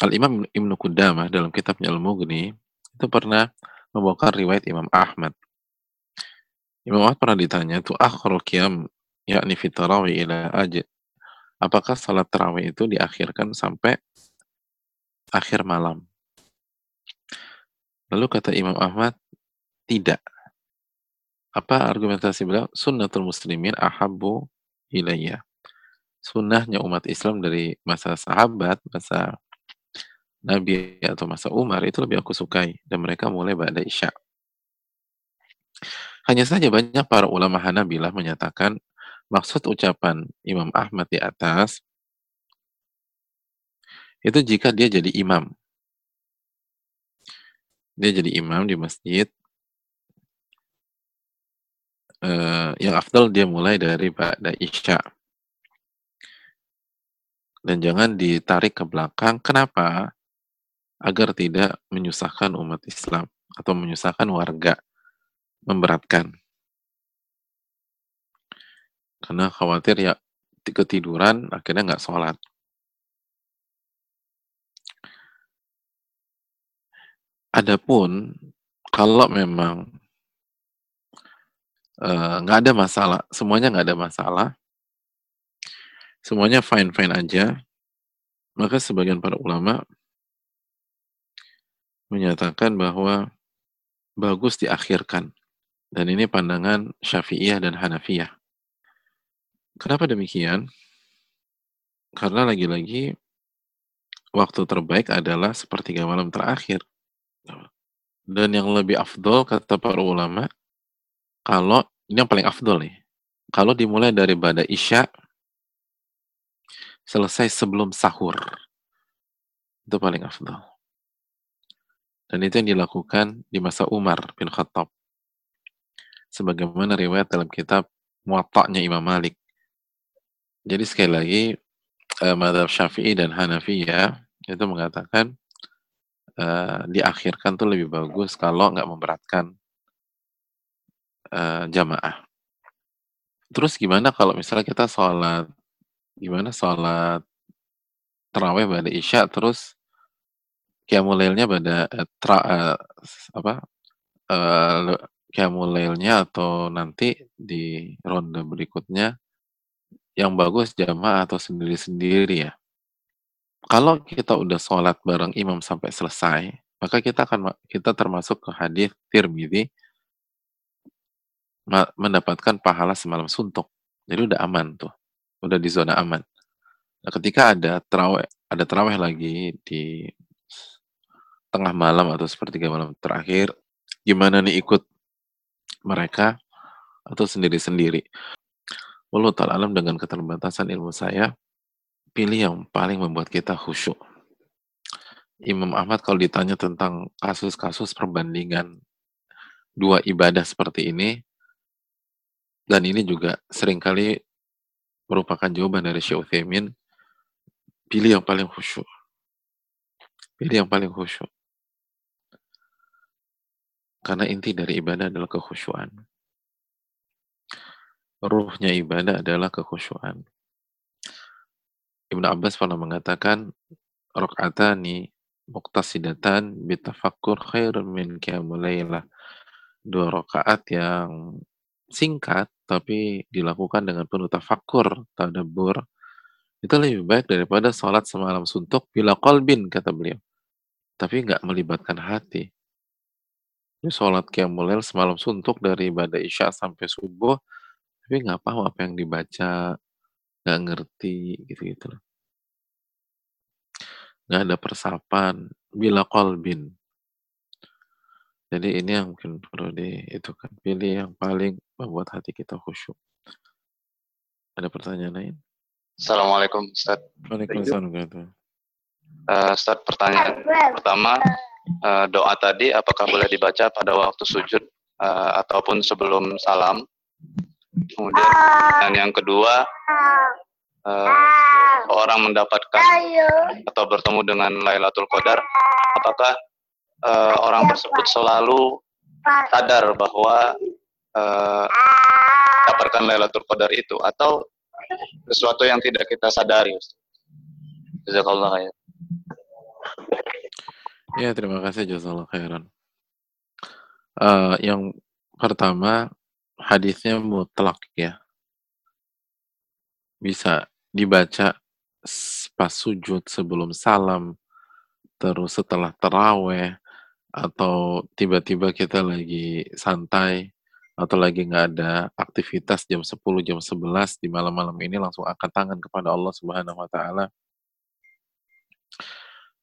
Al-Imam Ibnu Qudamah dalam kitabnya Al-Mughni itu pernah membawakan riwayat Imam Ahmad. Imam Ahmad pernah ditanya, itu akhru qiyam yakni fi ila aj apakah salat tarawih itu diakhirkan sampai akhir malam? Lalu kata Imam Ahmad tidak. Apa argumentasi beliau? Sunnatul muslimin ahabbu ilayya. Sunnahnya umat Islam dari masa sahabat masa Nabi atau masa Umar itu lebih aku sukai dan mereka mulai pada Isya. Hanya saja banyak para ulama Hanabilah menyatakan Maksud ucapan Imam Ahmad di atas itu jika dia jadi imam. Dia jadi imam di masjid uh, yang afdal dia mulai dari pada Isya. Dan jangan ditarik ke belakang. Kenapa? Agar tidak menyusahkan umat Islam atau menyusahkan warga, memberatkan. Karena khawatir ya ketiduran akhirnya nggak sholat. Adapun kalau memang eh, nggak uh, ada masalah, semuanya nggak ada masalah, semuanya fine-fine aja, maka sebagian para ulama menyatakan bahwa bagus diakhirkan. Dan ini pandangan Syafi'iyah dan Hanafiyah. Kenapa demikian? Karena lagi-lagi waktu terbaik adalah sepertiga malam terakhir. Dan yang lebih afdol kata para ulama, kalau ini yang paling afdol nih, kalau dimulai dari pada isya selesai sebelum sahur, itu paling afdol. Dan itu yang dilakukan di masa Umar bin Khattab. Sebagaimana riwayat dalam kitab Muwatta'nya Imam Malik. Jadi sekali lagi uh, madhab Syafi'i dan Hanafi ya itu mengatakan uh, diakhirkan tuh lebih bagus kalau nggak memberatkan uh, jamaah. Terus gimana kalau misalnya kita sholat gimana sholat terawih pada isya terus kiamulailnya pada uh, tra, uh, apa uh, kiamulailnya atau nanti di ronde berikutnya yang bagus jamaah atau sendiri-sendiri ya. Kalau kita udah sholat bareng imam sampai selesai, maka kita akan kita termasuk ke hadis Tirmidzi mendapatkan pahala semalam suntuk. Jadi udah aman tuh, udah di zona aman. Nah, ketika ada terawih, ada terawih lagi di tengah malam atau sepertiga malam terakhir, gimana nih ikut mereka atau sendiri-sendiri? Wallahu ta'ala alam dengan keterbatasan ilmu saya, pilih yang paling membuat kita khusyuk. Imam Ahmad kalau ditanya tentang kasus-kasus perbandingan dua ibadah seperti ini, dan ini juga sering kali merupakan jawaban dari Syekh Uthaymin, pilih yang paling khusyuk. Pilih yang paling khusyuk. Karena inti dari ibadah adalah kekhusyuan ruhnya ibadah adalah kekhusyuan. Ibnu Abbas pernah mengatakan, Rok'atani muqtasidatan bitafakkur khairun min qiyamulailah. Dua rakaat yang singkat tapi dilakukan dengan penuh tafakkur, tadabbur, itu lebih baik daripada sholat semalam suntuk bila kolbin, kata beliau. Tapi nggak melibatkan hati. Ini sholat qiyamulail semalam suntuk dari ibadah isya sampai subuh, tapi nggak paham apa yang dibaca, nggak ngerti, gitu-gitu loh. Nggak ada persapan, bila kolbin. Jadi ini yang mungkin perlu di itu kan pilih yang paling membuat hati kita khusyuk. Ada pertanyaan lain? Assalamualaikum Ustaz. Waalaikumsalam. Uh, Ustaz pertanyaan pertama uh, doa tadi apakah boleh dibaca pada waktu sujud uh, ataupun sebelum salam? Kemudian dan yang kedua uh, orang mendapatkan atau bertemu dengan Lailatul Qadar, apakah uh, orang tersebut selalu sadar bahwa uh, dapatkan Lailatul Qadar itu atau sesuatu yang tidak kita sadari Jazakallah khair. Ya, terima kasih jazakallah khairan. Uh, yang pertama hadisnya mutlak ya. Bisa dibaca pas sujud sebelum salam, terus setelah teraweh, atau tiba-tiba kita lagi santai, atau lagi nggak ada aktivitas jam 10, jam 11 di malam-malam ini langsung angkat tangan kepada Allah Subhanahu wa taala.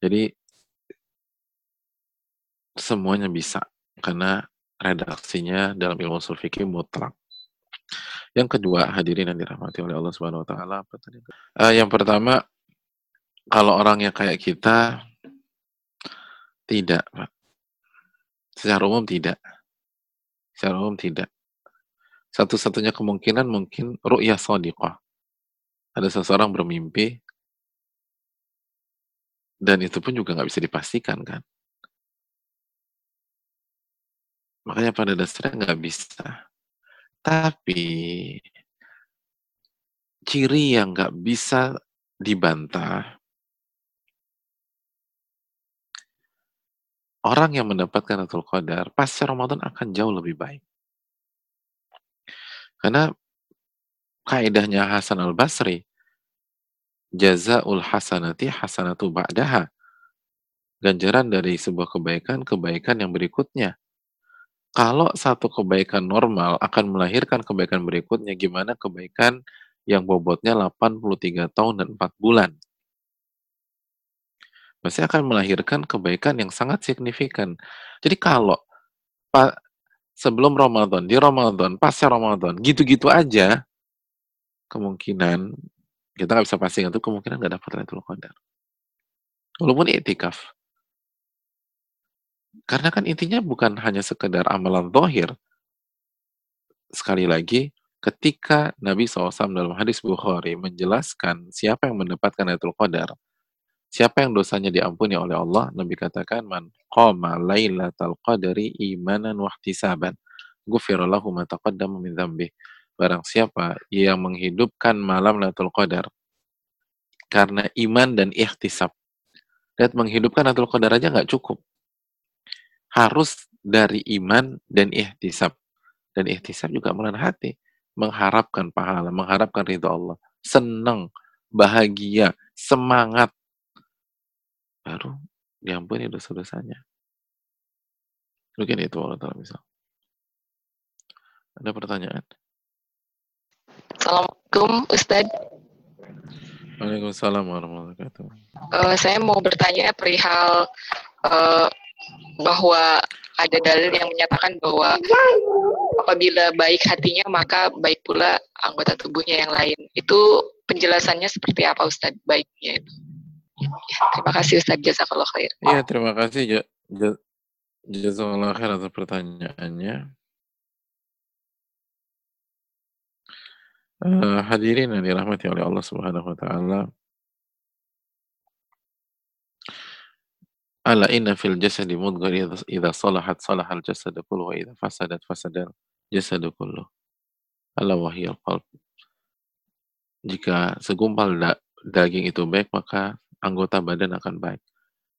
Jadi semuanya bisa karena redaksinya dalam ilmu usul fikih mutlak. Yang kedua, hadirin yang dirahmati oleh Allah Subhanahu wa taala? Uh, yang pertama, kalau orang yang kayak kita tidak, Pak. Secara umum tidak. Secara umum tidak. Satu-satunya kemungkinan mungkin ru'yah sadiqah. Ada seseorang bermimpi, dan itu pun juga nggak bisa dipastikan kan. Makanya pada dasarnya nggak bisa. Tapi, ciri yang nggak bisa dibantah orang yang mendapatkan Lailatul Qadar pasca Ramadan akan jauh lebih baik. Karena kaidahnya Hasan Al-Basri, jazaul hasanati hasanatu ba'daha. Ganjaran dari sebuah kebaikan, kebaikan yang berikutnya. Kalau satu kebaikan normal akan melahirkan kebaikan berikutnya, gimana kebaikan yang bobotnya 83 tahun dan 4 bulan? pasti akan melahirkan kebaikan yang sangat signifikan. Jadi kalau sebelum Ramadan, di Ramadan, pasca Ramadan, gitu-gitu aja, kemungkinan kita nggak bisa pasti itu kemungkinan nggak dapat Lailatul Qadar. Walaupun itikaf. Karena kan intinya bukan hanya sekedar amalan zahir. Sekali lagi, ketika Nabi SAW dalam hadis Bukhari menjelaskan siapa yang mendapatkan Lailatul Qadar, Siapa yang dosanya diampuni oleh Allah, Nabi katakan, Man qama lailatal qadri imanan wahtisaban, ghufira lahu ma taqaddama min dzambi. Barang siapa yang menghidupkan malam Lailatul Qadar karena iman dan ikhtisab. Lihat menghidupkan Lailatul Qadar aja nggak cukup. Harus dari iman dan ihtisab. Dan ihtisab juga melalui hati. Mengharapkan pahala, mengharapkan ridho Allah. Senang, bahagia, semangat baru diampuni dosa-dosanya. Mungkin itu Allah Ta'ala misal. Ada pertanyaan? Assalamualaikum Ustaz. Waalaikumsalam warahmatullahi wabarakatuh. Uh, saya mau bertanya perihal uh, bahwa ada dalil yang menyatakan bahwa apabila baik hatinya maka baik pula anggota tubuhnya yang lain. Itu penjelasannya seperti apa Ustaz baiknya itu? terima kasih Ustaz Jazakallah khair. Iya, terima kasih ja, ja, Jazakallah khair atas pertanyaannya. Uh, hadirin yang dirahmati oleh Allah Subhanahu wa taala. Ala inna fil jasadi mudghah idza salahat salahal jasad kullu wa idza fasadat fasadal jasad kullu. Ala wahiyal qalb. Jika segumpal da daging itu baik maka anggota badan akan baik.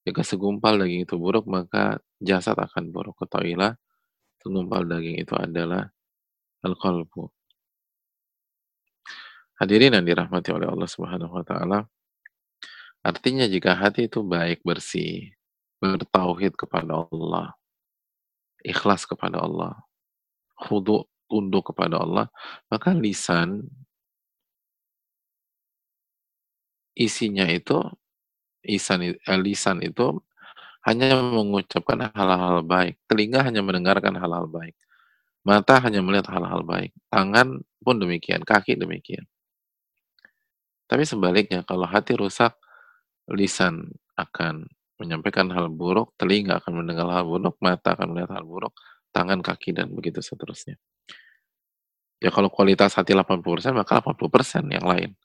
Jika segumpal daging itu buruk, maka jasad akan buruk. Ketahuilah, segumpal daging itu adalah al-qalbu. Hadirin yang dirahmati oleh Allah Subhanahu wa taala. Artinya jika hati itu baik, bersih, bertauhid kepada Allah, ikhlas kepada Allah, khudu tunduk kepada Allah, maka lisan isinya itu eh, lisan itu hanya mengucapkan hal-hal baik, telinga hanya mendengarkan hal-hal baik, mata hanya melihat hal-hal baik, tangan pun demikian, kaki demikian. Tapi sebaliknya, kalau hati rusak, lisan akan menyampaikan hal buruk, telinga akan mendengar hal buruk, mata akan melihat hal buruk, tangan, kaki, dan begitu seterusnya. Ya kalau kualitas hati 80%, maka 80% yang lain.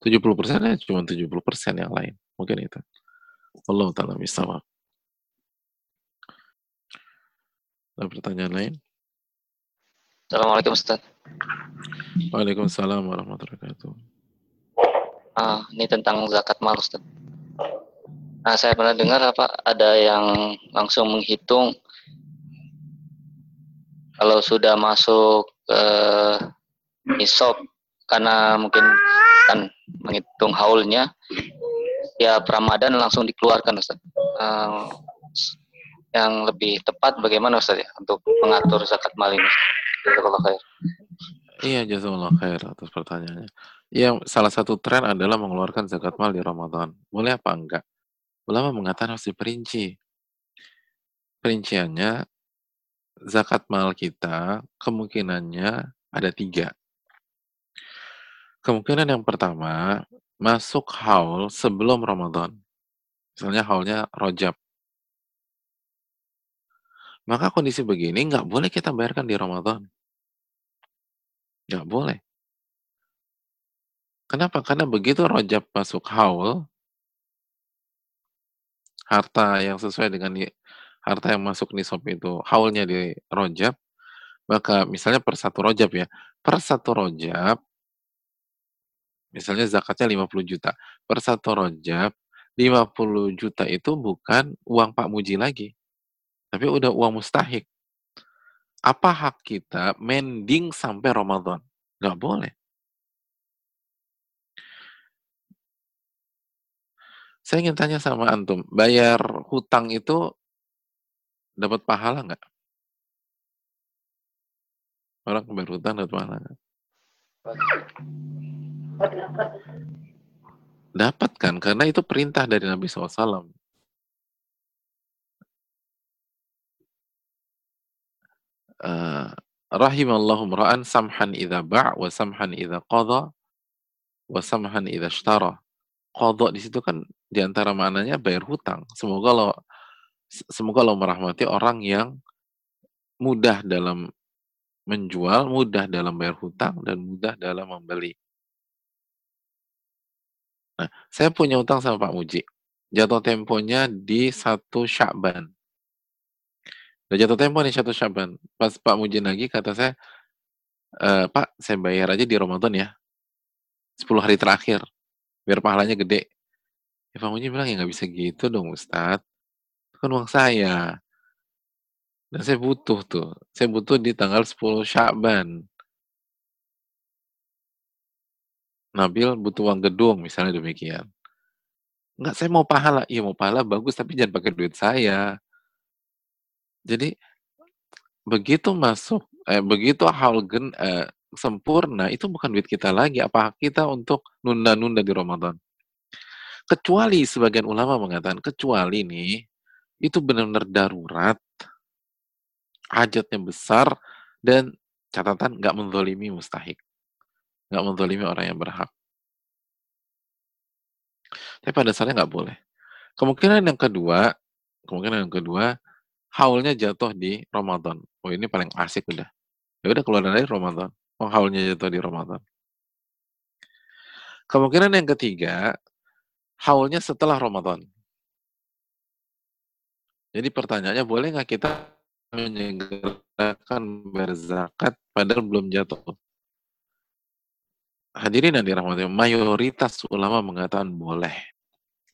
70% ya cuma 70% yang lain. Mungkin itu. Allah ta'ala misawab. Ada pertanyaan lain? Assalamualaikum Ustaz. Waalaikumsalam warahmatullahi wabarakatuh. Ah, ini tentang zakat mal Ustaz. Nah, saya pernah dengar apa ada yang langsung menghitung kalau sudah masuk ke nisab karena mungkin kan menghitung haulnya ya Ramadan langsung dikeluarkan Ustaz. Uh, yang lebih tepat bagaimana Ustaz ya untuk mengatur zakat mal ini? Jazakallah khair. Iya, jazakallah khair atas pertanyaannya. Iya, salah satu tren adalah mengeluarkan zakat mal di Ramadan. Boleh apa enggak? Ulama mengatakan harus diperinci. Perinciannya, zakat mal kita kemungkinannya ada tiga. Kemungkinan yang pertama, masuk haul sebelum Ramadan. Misalnya haulnya rojab. Maka kondisi begini nggak boleh kita bayarkan di Ramadan. Nggak boleh. Kenapa? Karena begitu rojab masuk haul, harta yang sesuai dengan harta yang masuk nisab itu haulnya di rojab, maka misalnya per satu rojab ya, per satu rojab, misalnya zakatnya 50 juta, per satu rojab, 50 juta itu bukan uang Pak Muji lagi, tapi udah uang mustahik. Apa hak kita mending sampai Ramadan? Nggak boleh. Saya ingin tanya sama antum, bayar hutang itu dapat pahala nggak? Orang bayar hutang dapat pahala nggak? Dapat kan, karena itu perintah dari Nabi SAW. Uh, rahimallahu mra'an samhan idza ba' wa samhan idza qadha wa samhan idza ishtara. Qadha di situ kan di antara maknanya bayar hutang. Semoga Allah semoga Allah merahmati orang yang mudah dalam menjual, mudah dalam bayar hutang, dan mudah dalam membeli. Nah, saya punya hutang sama Pak Muji. Jatuh temponya di satu Syakban. Udah jatuh tempo nih satu Syakban. Pas Pak Muji lagi kata saya, e, Pak, saya bayar aja di Ramadan ya. 10 hari terakhir. Biar pahalanya gede. Ya Pak bilang, "Ya nggak bisa gitu dong Ustadz. Itu kan uang saya. Dan saya butuh tuh. Saya butuh di tanggal 10 Sya'ban." Nabil butuh uang gedung, misalnya demikian. Enggak, saya mau pahala. Iya mau pahala bagus, tapi jangan pakai duit saya. Jadi, begitu masuk, eh, begitu hal gen, eh, sempurna, itu bukan duit kita lagi. Apa kita untuk nunda-nunda di Ramadan? Kecuali sebagian ulama mengatakan, kecuali nih, itu benar-benar darurat, hajatnya besar, dan catatan nggak menzolimi mustahik. Nggak menzolimi orang yang berhak. Tapi pada dasarnya nggak boleh. Kemungkinan yang kedua, kemungkinan yang kedua, haulnya jatuh di Ramadan. Oh ini paling asik udah. Ya udah keluar dari Ramadan. Oh haulnya jatuh di Ramadan. Kemungkinan yang ketiga, haulnya setelah Ramadan. Jadi pertanyaannya, boleh nggak kita menyegerakan berzakat padahal belum jatuh? Hadirin yang dirahmati, mayoritas ulama mengatakan boleh.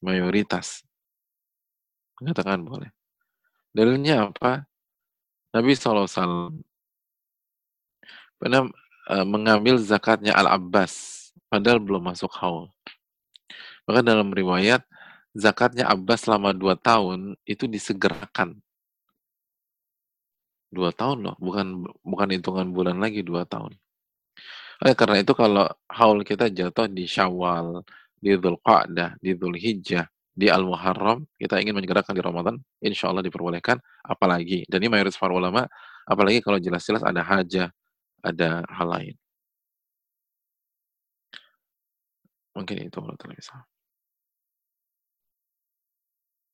Mayoritas. Mengatakan boleh. Dalilnya apa? Nabi SAW pernah uh, mengambil zakatnya Al-Abbas, padahal belum masuk haul. Maka dalam riwayat, zakatnya Abbas selama dua tahun itu disegerakan. Dua tahun loh, bukan bukan hitungan bulan lagi, dua tahun. Oleh karena itu kalau haul kita jatuh di Syawal, di Dzulqa'dah, di Dzulhijjah, di Al-Muharram, kita ingin menyegerakan di Ramadan, insya Allah diperbolehkan, apalagi, dan ini mayoritas para ulama, apalagi kalau jelas-jelas ada hajah, ada hal lain. Mungkin itu kalau bisa.